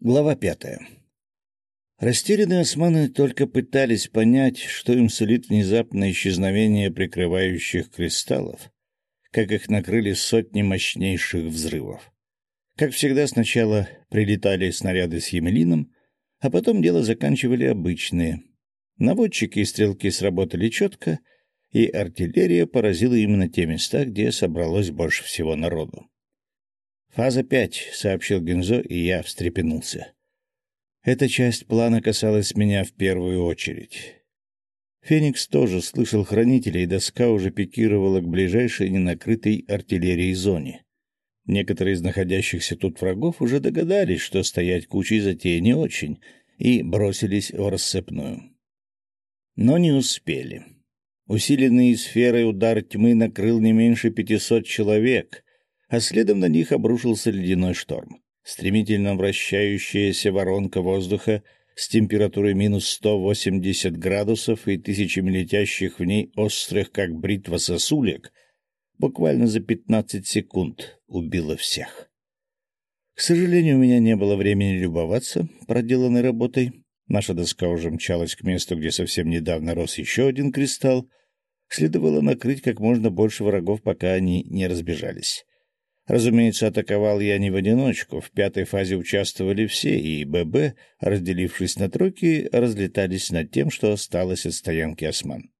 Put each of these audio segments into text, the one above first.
Глава пятая. Растерянные османы только пытались понять, что им сулит внезапное исчезновение прикрывающих кристаллов, как их накрыли сотни мощнейших взрывов. Как всегда, сначала прилетали снаряды с емелином, а потом дело заканчивали обычные. Наводчики и стрелки сработали четко, и артиллерия поразила именно те места, где собралось больше всего народу. «Фаза пять», — сообщил Гензо, и я встрепенулся. Эта часть плана касалась меня в первую очередь. Феникс тоже слышал хранителей, и доска уже пикировала к ближайшей ненакрытой артиллерии зоне. Некоторые из находящихся тут врагов уже догадались, что стоять кучей затея не очень, и бросились в рассыпную. Но не успели. Усиленный сферой удар тьмы накрыл не меньше пятисот человек, а следом на них обрушился ледяной шторм. Стремительно вращающаяся воронка воздуха с температурой минус 180 градусов и тысячами летящих в ней острых, как бритва сосулек, буквально за 15 секунд убила всех. К сожалению, у меня не было времени любоваться проделанной работой. Наша доска уже мчалась к месту, где совсем недавно рос еще один кристалл. Следовало накрыть как можно больше врагов, пока они не разбежались. Разумеется, атаковал я не в одиночку. В пятой фазе участвовали все, и ББ, разделившись на тройки, разлетались над тем, что осталось от стоянки «Осман».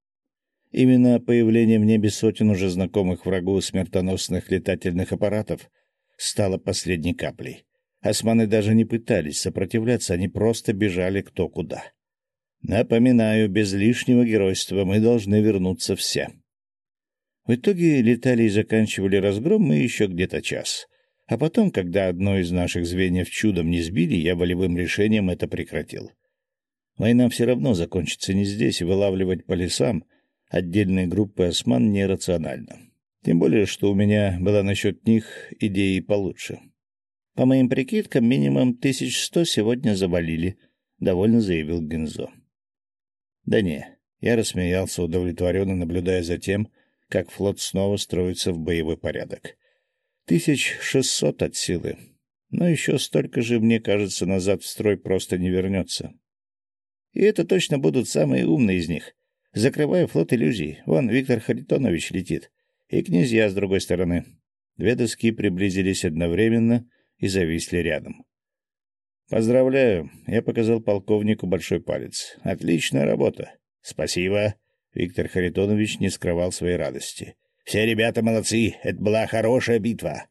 Именно появление в небе сотен уже знакомых врагу смертоносных летательных аппаратов стало последней каплей. Османы даже не пытались сопротивляться, они просто бежали кто куда. Напоминаю, без лишнего геройства мы должны вернуться все. В итоге летали и заканчивали разгром мы еще где-то час. А потом, когда одно из наших звеньев чудом не сбили, я волевым решением это прекратил. Война все равно закончится не здесь, и вылавливать по лесам отдельные группы осман нерационально. Тем более, что у меня была насчет них идеи получше. По моим прикидкам, минимум тысяч сто сегодня завалили, — довольно заявил Гензо. Да не, я рассмеялся, удовлетворенно наблюдая за тем, как флот снова строится в боевой порядок. Тысяч шестьсот от силы. Но еще столько же, мне кажется, назад в строй просто не вернется. И это точно будут самые умные из них. Закрываю флот иллюзий. Вон Виктор Харитонович летит. И князья с другой стороны. Две доски приблизились одновременно и зависли рядом. «Поздравляю!» — я показал полковнику большой палец. «Отличная работа!» «Спасибо!» Виктор Харитонович не скрывал своей радости. — Все ребята молодцы. Это была хорошая битва.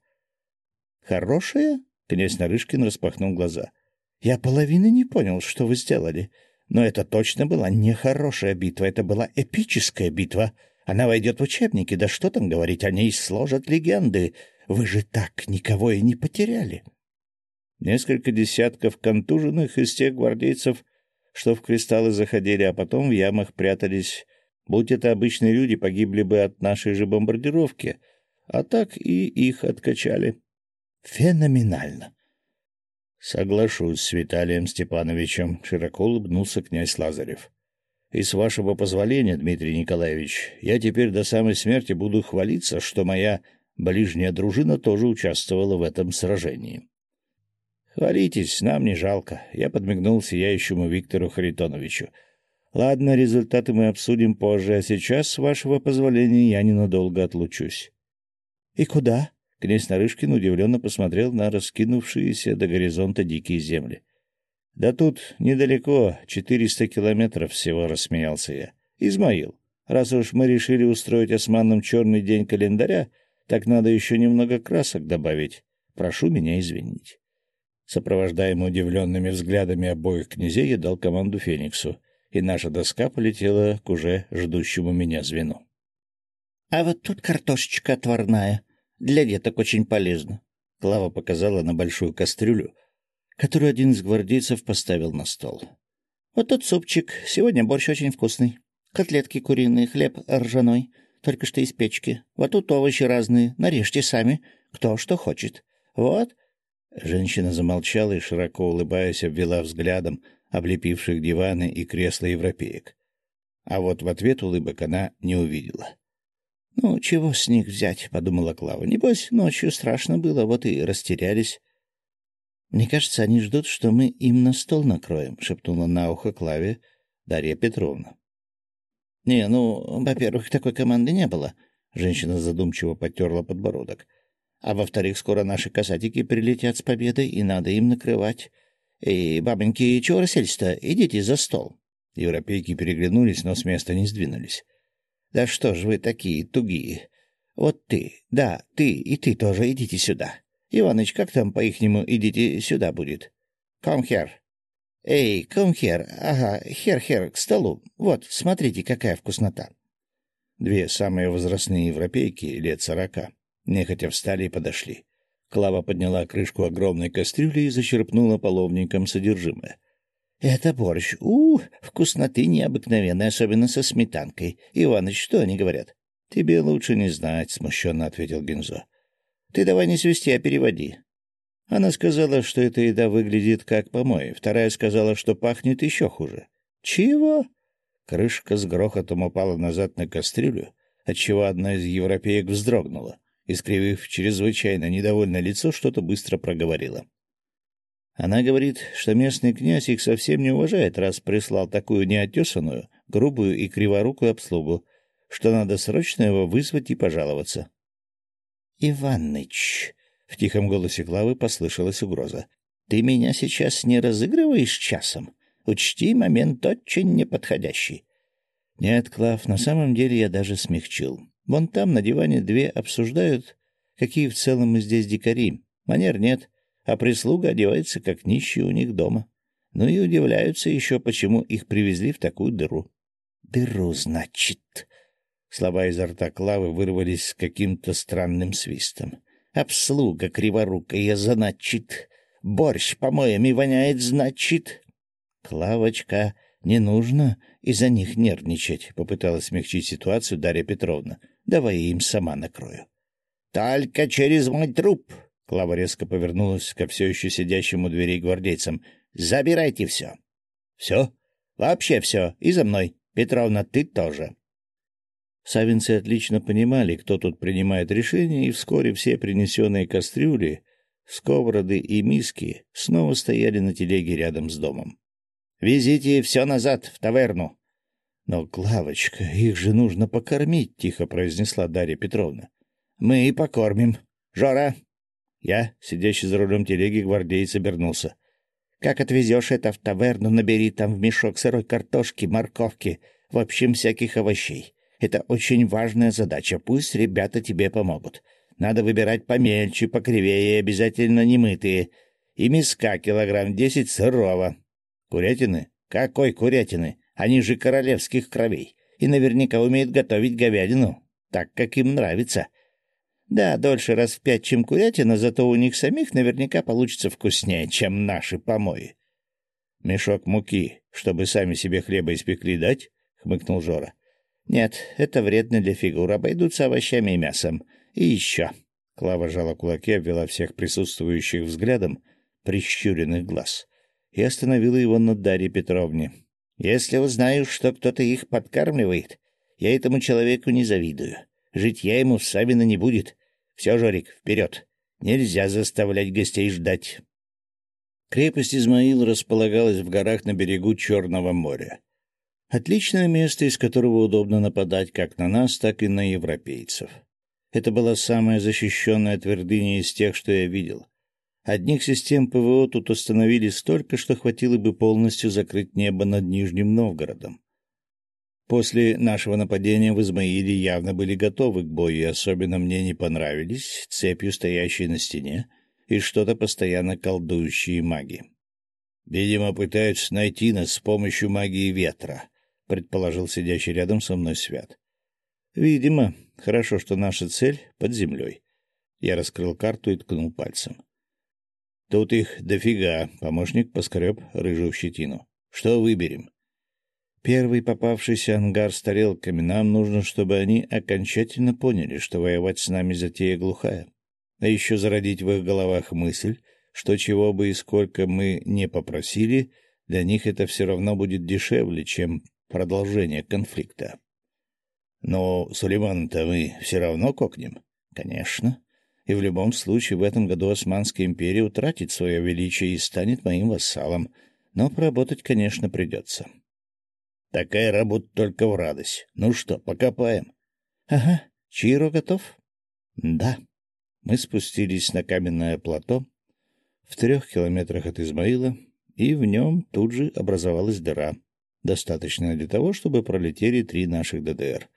— Хорошая? — князь Нарышкин распахнул глаза. — Я половины не понял, что вы сделали. Но это точно была не хорошая битва. Это была эпическая битва. Она войдет в учебники. Да что там говорить, о ней сложат легенды. Вы же так никого и не потеряли. Несколько десятков контуженных из тех гвардейцев, что в кристаллы заходили, а потом в ямах прятались Будь это обычные люди, погибли бы от нашей же бомбардировки, а так и их откачали. Феноменально. Соглашусь с Виталием Степановичем, широко улыбнулся князь Лазарев. И с вашего позволения, Дмитрий Николаевич, я теперь до самой смерти буду хвалиться, что моя ближняя дружина тоже участвовала в этом сражении. Хвалитесь, нам не жалко. Я подмигнул сияющему Виктору Харитоновичу. Ладно, результаты мы обсудим позже, а сейчас, с вашего позволения, я ненадолго отлучусь. — И куда? — князь Нарышкин удивленно посмотрел на раскинувшиеся до горизонта дикие земли. — Да тут недалеко, четыреста километров всего, — рассмеялся я. — Измаил, раз уж мы решили устроить османам черный день календаря, так надо еще немного красок добавить. Прошу меня извинить. Сопровождаемый удивленными взглядами обоих князей, я дал команду Фениксу — и наша доска полетела к уже ждущему меня звену. — А вот тут картошечка отварная. Для деток очень полезно. Клава показала на большую кастрюлю, которую один из гвардейцев поставил на стол. — Вот тут супчик. Сегодня борщ очень вкусный. Котлетки куриные, хлеб ржаной, только что из печки. Вот тут овощи разные. Нарежьте сами, кто что хочет. Вот. Женщина замолчала и, широко улыбаясь, обвела взглядом — облепивших диваны и кресла европеек. А вот в ответ улыбок она не увидела. — Ну, чего с них взять? — подумала Клава. — Небось, ночью страшно было, вот и растерялись. Мне кажется, они ждут, что мы им на стол накроем, — шепнула на ухо Клаве Дарья Петровна. — Не, ну, во-первых, такой команды не было. Женщина задумчиво потерла подбородок. А во-вторых, скоро наши касатики прилетят с победой, и надо им накрывать. Эй, бабоньки, чего расселись-то? Идите за стол. Европейки переглянулись, но с места не сдвинулись. — Да что ж вы такие тугие? Вот ты, да, ты и ты тоже идите сюда. Иваныч, как там по-ихнему идите сюда будет? Here. Эй, here. Ага, хер-хер, к столу. Вот, смотрите, какая вкуснота. Две самые возрастные европейки, лет сорока, нехотя встали и подошли. Клава подняла крышку огромной кастрюли и зачерпнула половником содержимое. — Это борщ. У, вкусноты необыкновенной, особенно со сметанкой. Иваныч, что они говорят? — Тебе лучше не знать, — смущенно ответил Гинзо. — Ты давай не свисти, а переводи. Она сказала, что эта еда выглядит как помой. Вторая сказала, что пахнет еще хуже. — Чего? Крышка с грохотом упала назад на кастрюлю, отчего одна из европеек вздрогнула, искривив чрезвычайно недовольное лицо, что-то быстро проговорила. Она говорит, что местный князь их совсем не уважает, раз прислал такую неотесанную, грубую и криворукую обслугу, что надо срочно его вызвать и пожаловаться. — Иваныч, — в тихом голосе Клавы послышалась угроза, — ты меня сейчас не разыгрываешь часом? Учти, момент очень неподходящий. — Нет, Клав, на самом деле я даже смягчил. Вон там на диване две обсуждают, какие в целом мы здесь дикари. Манер нет, а прислуга одевается, как нищие у них дома. Ну и удивляются еще, почему их привезли в такую дыру. — Дыру, значит, Слова изо рта Клавы вырвались с каким-то странным свистом. «Обслуга криворукая, значит. Борщ помоями воняет, значит». «Клавочка, не нужно из-за них нервничать», — попыталась смягчить ситуацию Дарья Петровна. «Давай им сама накрою». «Только через мой труп!» Клава резко повернулась ко все еще сидящим у дверей гвардейцам. «Забирайте все». «Все? Вообще все. И за мной. Петровна, ты тоже». Савинцы отлично понимали, кто тут принимает решения, и вскоре все принесенные кастрюли, сковороды и миски снова стояли на телеге рядом с домом. «Везите все назад, в таверну!» «Но, Клавочка, их же нужно покормить», — тихо произнесла Дарья Петровна. «Мы и покормим. Жора!» Я, сидящий за рулем телеги, гвардеец обернулся. «Как отвезешь это в таверну, набери там в мешок сырой картошки, морковки, в общем, всяких овощей. Это очень важная задача. Пусть ребята тебе помогут. Надо выбирать помельче, покривее, обязательно немытые. И миска килограмм десять сырого. Курятины? Какой курятины? Они же королевских кровей. И наверняка умеют готовить говядину. Так, как им нравится. Да, дольше раз в пять, чем курятина, зато у них самих наверняка получится вкуснее, чем наши помои. Мешок муки, чтобы сами себе хлеба испекли дать? — хмыкнул Жора. Нет, это вредно для фигуры. Обойдутся овощами и мясом. И еще. Клава жала кулаки, обвела всех присутствующих взглядом прищуренных глаз и остановила его на Дарье Петровне. «Если узнаю, что кто-то их подкармливает, я этому человеку не завидую. Жить я ему в Савино не будет. Все, Жорик, вперед. Нельзя заставлять гостей ждать». Крепость Измаил располагалась в горах на берегу Черного моря. Отличное место, из которого удобно нападать как на нас, так и на европейцев. Это была самая защищенная твердыня из тех, что я видел. Одних систем ПВО тут установили столько, что хватило бы полностью закрыть небо над Нижним Новгородом. После нашего нападения в Измаиле явно были готовы к бою, и особенно мне не понравились цепью стоящие на стене и что-то постоянно колдующие маги. Видимо, пытаются найти нас с помощью магии ветра, — предположил сидящий рядом со мной Свят. «Видимо. Хорошо, что наша цель под землей». Я раскрыл карту и ткнул пальцем. «Тут их дофига», — помощник поскреб рыжую щетину. «Что выберем?» «Первый попавшийся ангар с тарелками. Нам нужно, чтобы они окончательно поняли, что воевать с нами затея глухая. А еще зародить в их головах мысль, что чего бы и сколько мы не попросили, для них это все равно будет дешевле, чем продолжение конфликта. Но Сулеймана-то мы все равно кокнем. Конечно. И в любом случае в этом году Османская империя утратит свое величие и станет моим вассалом. Но поработать, конечно, придется. Такая работа только в радость. Ну что, покопаем? — Ага. Чиро готов? — Да. Мы спустились на каменное плато в трех километрах от Измаила, и в нем тут же образовалась дыра, достаточная для того, чтобы пролетели три наших ДДР.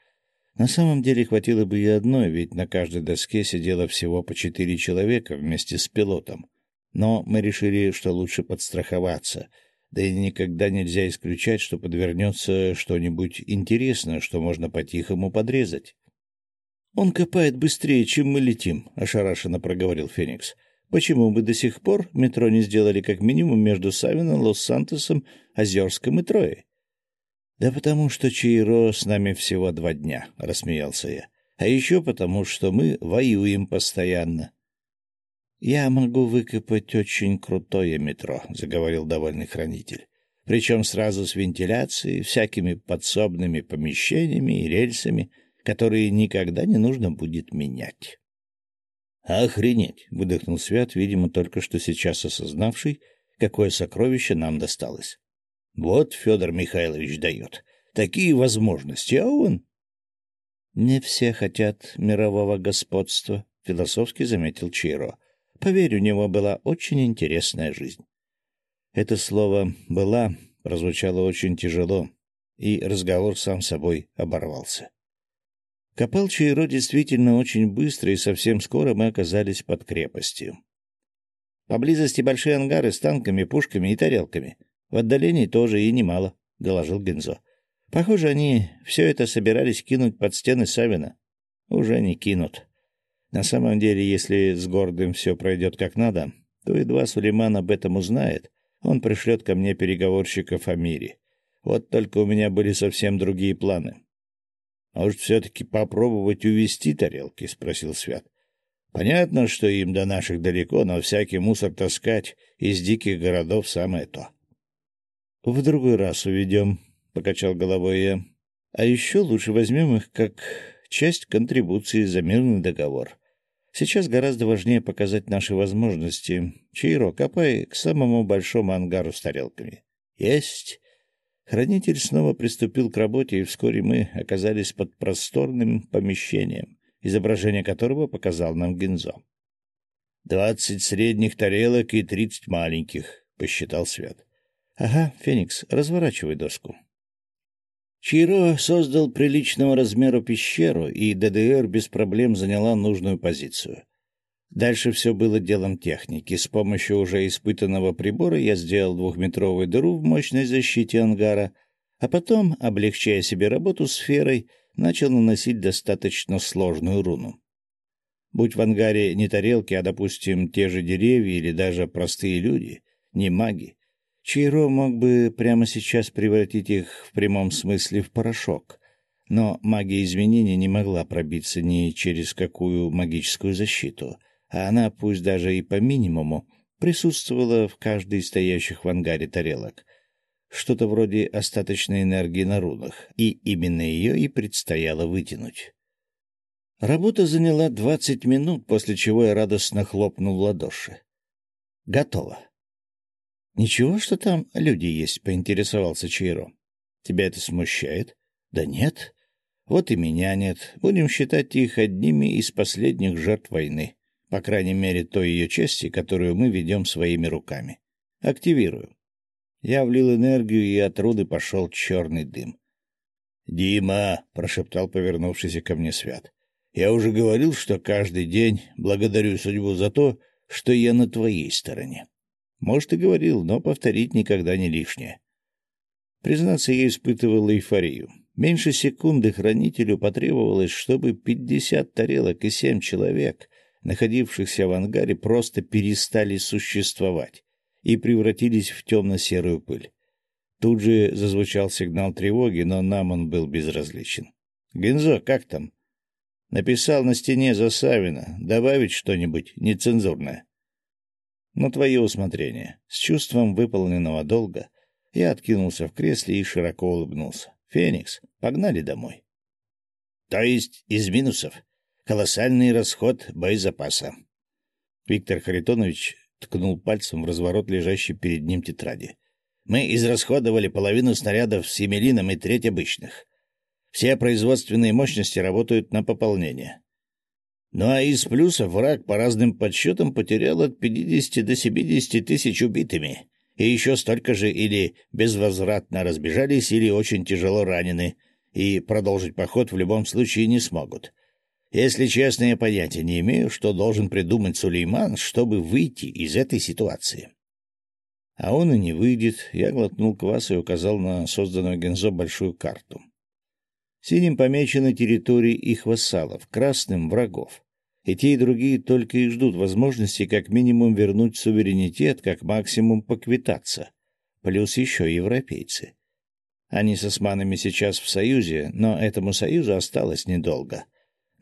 На самом деле хватило бы и одной, ведь на каждой доске сидело всего по четыре человека вместе с пилотом. Но мы решили, что лучше подстраховаться, да и никогда нельзя исключать, что подвернется что-нибудь интересное, что можно по-тихому подрезать. — Он копает быстрее, чем мы летим, — ошарашенно проговорил Феникс. — Почему мы до сих пор метро не сделали как минимум между Савином, Лос-Сантосом, Озерском и Троей? «Да потому что Чиро с нами всего два дня», — рассмеялся я. «А еще потому, что мы воюем постоянно». «Я могу выкопать очень крутое метро», — заговорил довольный хранитель. «Причем сразу с вентиляцией, всякими подсобными помещениями и рельсами, которые никогда не нужно будет менять». «Охренеть!» — выдохнул Свят, видимо, только что сейчас осознавший, какое сокровище нам досталось. Вот Федор Михайлович дает. Такие возможности, а он... — Не все хотят мирового господства, — философски заметил Чиро. Поверь, у него была очень интересная жизнь. Это слово «была» прозвучало очень тяжело, и разговор сам собой оборвался. Копал Чиро действительно очень быстро, и совсем скоро мы оказались под крепостью. Поблизости большие ангары с танками, пушками и тарелками — в отдалении тоже и немало, — доложил Гензо. Похоже, они все это собирались кинуть под стены Савина. Уже не кинут. На самом деле, если с Гордым все пройдет как надо, то едва Сулейман об этом узнает, он пришлет ко мне переговорщиков о мире. Вот только у меня были совсем другие планы. — Может, все-таки попробовать увести тарелки? — спросил Свят. — Понятно, что им до наших далеко, но всякий мусор таскать из диких городов самое то. —— В другой раз уведем, — покачал головой я. — А еще лучше возьмем их как часть контрибуции за мирный договор. Сейчас гораздо важнее показать наши возможности. Чиро, копай к самому большому ангару с тарелками. — Есть. Хранитель снова приступил к работе, и вскоре мы оказались под просторным помещением, изображение которого показал нам Гинзо. — Двадцать средних тарелок и тридцать маленьких, — посчитал Свят. Ага, Феникс, разворачивай доску. Чиро создал приличного размера пещеру, и ДДР без проблем заняла нужную позицию. Дальше все было делом техники. С помощью уже испытанного прибора я сделал двухметровую дыру в мощной защите ангара, а потом, облегчая себе работу сферой, начал наносить достаточно сложную руну. Будь в ангаре не тарелки, а, допустим, те же деревья или даже простые люди, не маги, Чиро мог бы прямо сейчас превратить их в прямом смысле в порошок, но магия изменения не могла пробиться ни через какую магическую защиту, а она, пусть даже и по минимуму, присутствовала в каждой стоящих в ангаре тарелок. Что-то вроде остаточной энергии на рунах, и именно ее и предстояло вытянуть. Работа заняла двадцать минут, после чего я радостно хлопнул в ладоши. Готово. «Ничего, что там люди есть?» — поинтересовался Чиро. «Тебя это смущает?» «Да нет. Вот и меня нет. Будем считать их одними из последних жертв войны. По крайней мере, той ее части, которую мы ведем своими руками. Активирую». Я влил энергию, и от руды пошел черный дым. «Дима!» — прошептал повернувшийся ко мне Свят. «Я уже говорил, что каждый день благодарю судьбу за то, что я на твоей стороне. Может, и говорил, но повторить никогда не лишнее. Признаться, я испытывал эйфорию. Меньше секунды хранителю потребовалось, чтобы пятьдесят тарелок и семь человек, находившихся в ангаре, просто перестали существовать и превратились в темно-серую пыль. Тут же зазвучал сигнал тревоги, но нам он был безразличен. — Гензо, как там? — Написал на стене за Савина. Добавить что-нибудь нецензурное. На твое усмотрение. С чувством выполненного долга я откинулся в кресле и широко улыбнулся. «Феникс, погнали домой». «То есть из минусов?» колоссальный расход боезапаса. Виктор Харитонович ткнул пальцем в разворот лежащей перед ним тетради. Мы израсходовали половину снарядов с емелином и треть обычных. Все производственные мощности работают на пополнение. Ну а из плюсов враг по разным подсчетам потерял от 50 до 70 тысяч убитыми, и еще столько же или безвозвратно разбежались, или очень тяжело ранены, и продолжить поход в любом случае не смогут. Если честно, я понятия не имею, что должен придумать Сулейман, чтобы выйти из этой ситуации. А он и не выйдет. Я глотнул квас и указал на созданную Гензо большую карту. Синим помечены территории их вассалов, красным — врагов. И те, и другие только и ждут возможности как минимум вернуть суверенитет, как максимум поквитаться. Плюс еще европейцы. Они с османами сейчас в союзе, но этому союзу осталось недолго.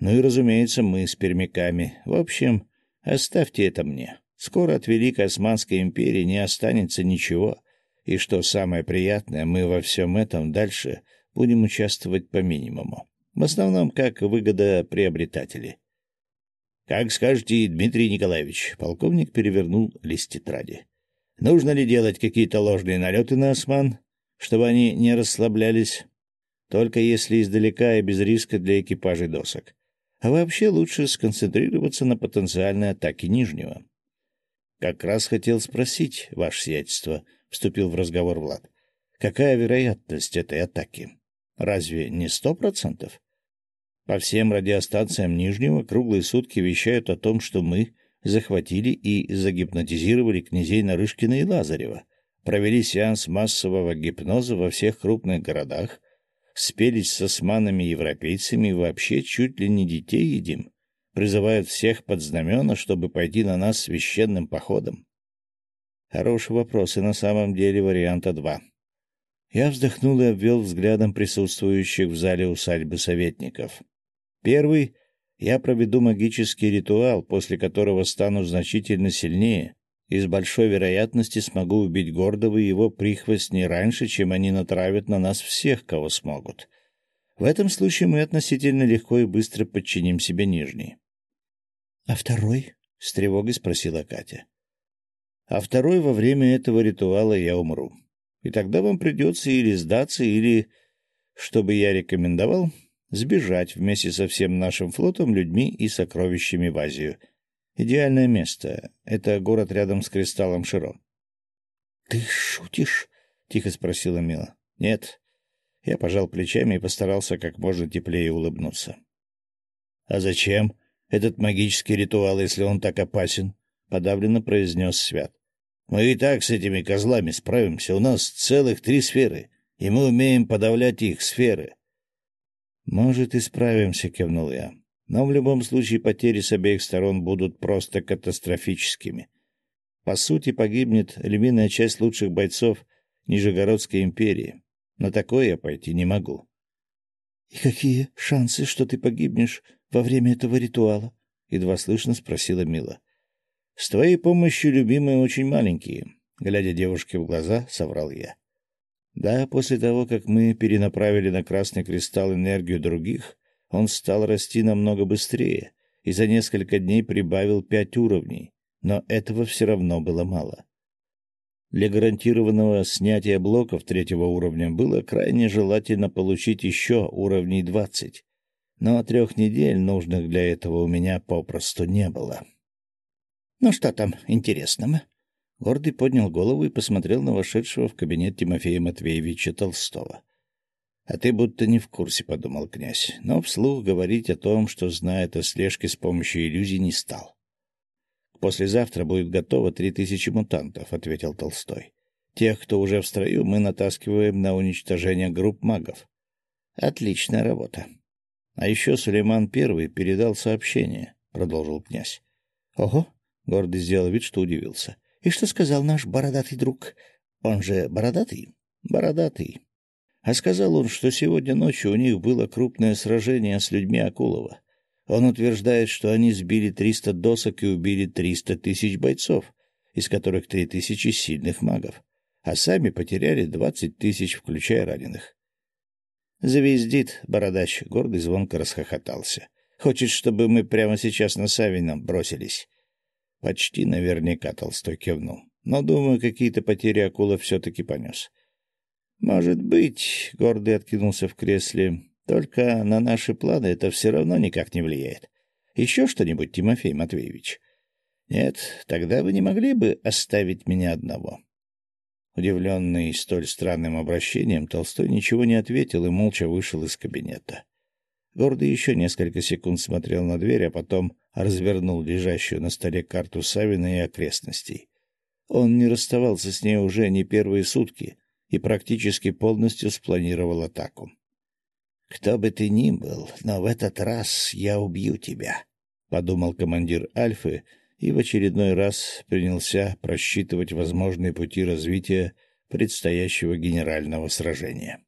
Ну и, разумеется, мы с пермяками. В общем, оставьте это мне. Скоро от Великой Османской империи не останется ничего. И что самое приятное, мы во всем этом дальше будем участвовать по минимуму. В основном как выгодоприобретатели. — Как скажете, Дмитрий Николаевич, — полковник перевернул лист тетради. — Нужно ли делать какие-то ложные налеты на осман, чтобы они не расслаблялись? Только если издалека и без риска для экипажей досок. А вообще лучше сконцентрироваться на потенциальной атаке Нижнего. — Как раз хотел спросить, ваше сиятельство, — вступил в разговор Влад. — Какая вероятность этой атаки? Разве не сто процентов? По всем радиостанциям Нижнего круглые сутки вещают о том, что мы захватили и загипнотизировали князей Нарышкина и Лазарева, провели сеанс массового гипноза во всех крупных городах, спелись с османами-европейцами и вообще чуть ли не детей едим, призывают всех под знамена, чтобы пойти на нас священным походом. Хороший вопрос, и на самом деле варианта два. Я вздохнул и обвел взглядом присутствующих в зале усадьбы советников. Первый — я проведу магический ритуал, после которого стану значительно сильнее и с большой вероятностью смогу убить Гордова и его прихвостней раньше, чем они натравят на нас всех, кого смогут. В этом случае мы относительно легко и быстро подчиним себе Нижний. — А второй? — с тревогой спросила Катя. — А второй во время этого ритуала я умру и тогда вам придется или сдаться, или, что бы я рекомендовал, сбежать вместе со всем нашим флотом, людьми и сокровищами в Азию. Идеальное место — это город рядом с кристаллом Широ. — Ты шутишь? — тихо спросила Мила. — Нет. Я пожал плечами и постарался как можно теплее улыбнуться. — А зачем этот магический ритуал, если он так опасен? — подавленно произнес Свят. Мы и так с этими козлами справимся. У нас целых три сферы, и мы умеем подавлять их сферы. — Может, и справимся, — кивнул я. Но в любом случае потери с обеих сторон будут просто катастрофическими. По сути, погибнет львиная часть лучших бойцов Нижегородской империи. На такое я пойти не могу. — И какие шансы, что ты погибнешь во время этого ритуала? — едва слышно спросила Мила. С твоей помощью, любимые, очень маленькие. Глядя девушке в глаза, соврал я. Да, после того, как мы перенаправили на Красный Кристалл энергию других, он стал расти намного быстрее и за несколько дней прибавил пять уровней, но этого все равно было мало. Для гарантированного снятия блоков третьего уровня было крайне желательно получить еще уровней двадцать, но трех недель, нужных для этого, у меня попросту не было. Ну что там интересного? Гордый поднял голову и посмотрел на вошедшего в кабинет Тимофея Матвеевича Толстого. — А ты будто не в курсе, — подумал князь, но вслух говорить о том, что знает о слежке с помощью иллюзий, не стал. — Послезавтра будет готово три тысячи мутантов, — ответил Толстой. — Тех, кто уже в строю, мы натаскиваем на уничтожение групп магов. — Отличная работа. — А еще Сулейман Первый передал сообщение, — продолжил князь. — Ого! Гордый сделал вид, что удивился. — И что сказал наш бородатый друг? Он же бородатый? — Бородатый. А сказал он, что сегодня ночью у них было крупное сражение с людьми Акулова. Он утверждает, что они сбили триста досок и убили триста тысяч бойцов, из которых три тысячи сильных магов, а сами потеряли двадцать тысяч, включая раненых. Завездит, бородач, гордый звонко расхохотался. Хочет, чтобы мы прямо сейчас на Савина бросились. Почти наверняка Толстой кивнул. Но, думаю, какие-то потери акула все-таки понес. Может быть, — гордый откинулся в кресле, — только на наши планы это все равно никак не влияет. Еще что-нибудь, Тимофей Матвеевич? Нет, тогда вы не могли бы оставить меня одного. Удивленный столь странным обращением, Толстой ничего не ответил и молча вышел из кабинета. Гордый еще несколько секунд смотрел на дверь, а потом развернул лежащую на столе карту Савина и окрестностей. Он не расставался с ней уже не первые сутки и практически полностью спланировал атаку. — Кто бы ты ни был, но в этот раз я убью тебя, — подумал командир Альфы и в очередной раз принялся просчитывать возможные пути развития предстоящего генерального сражения.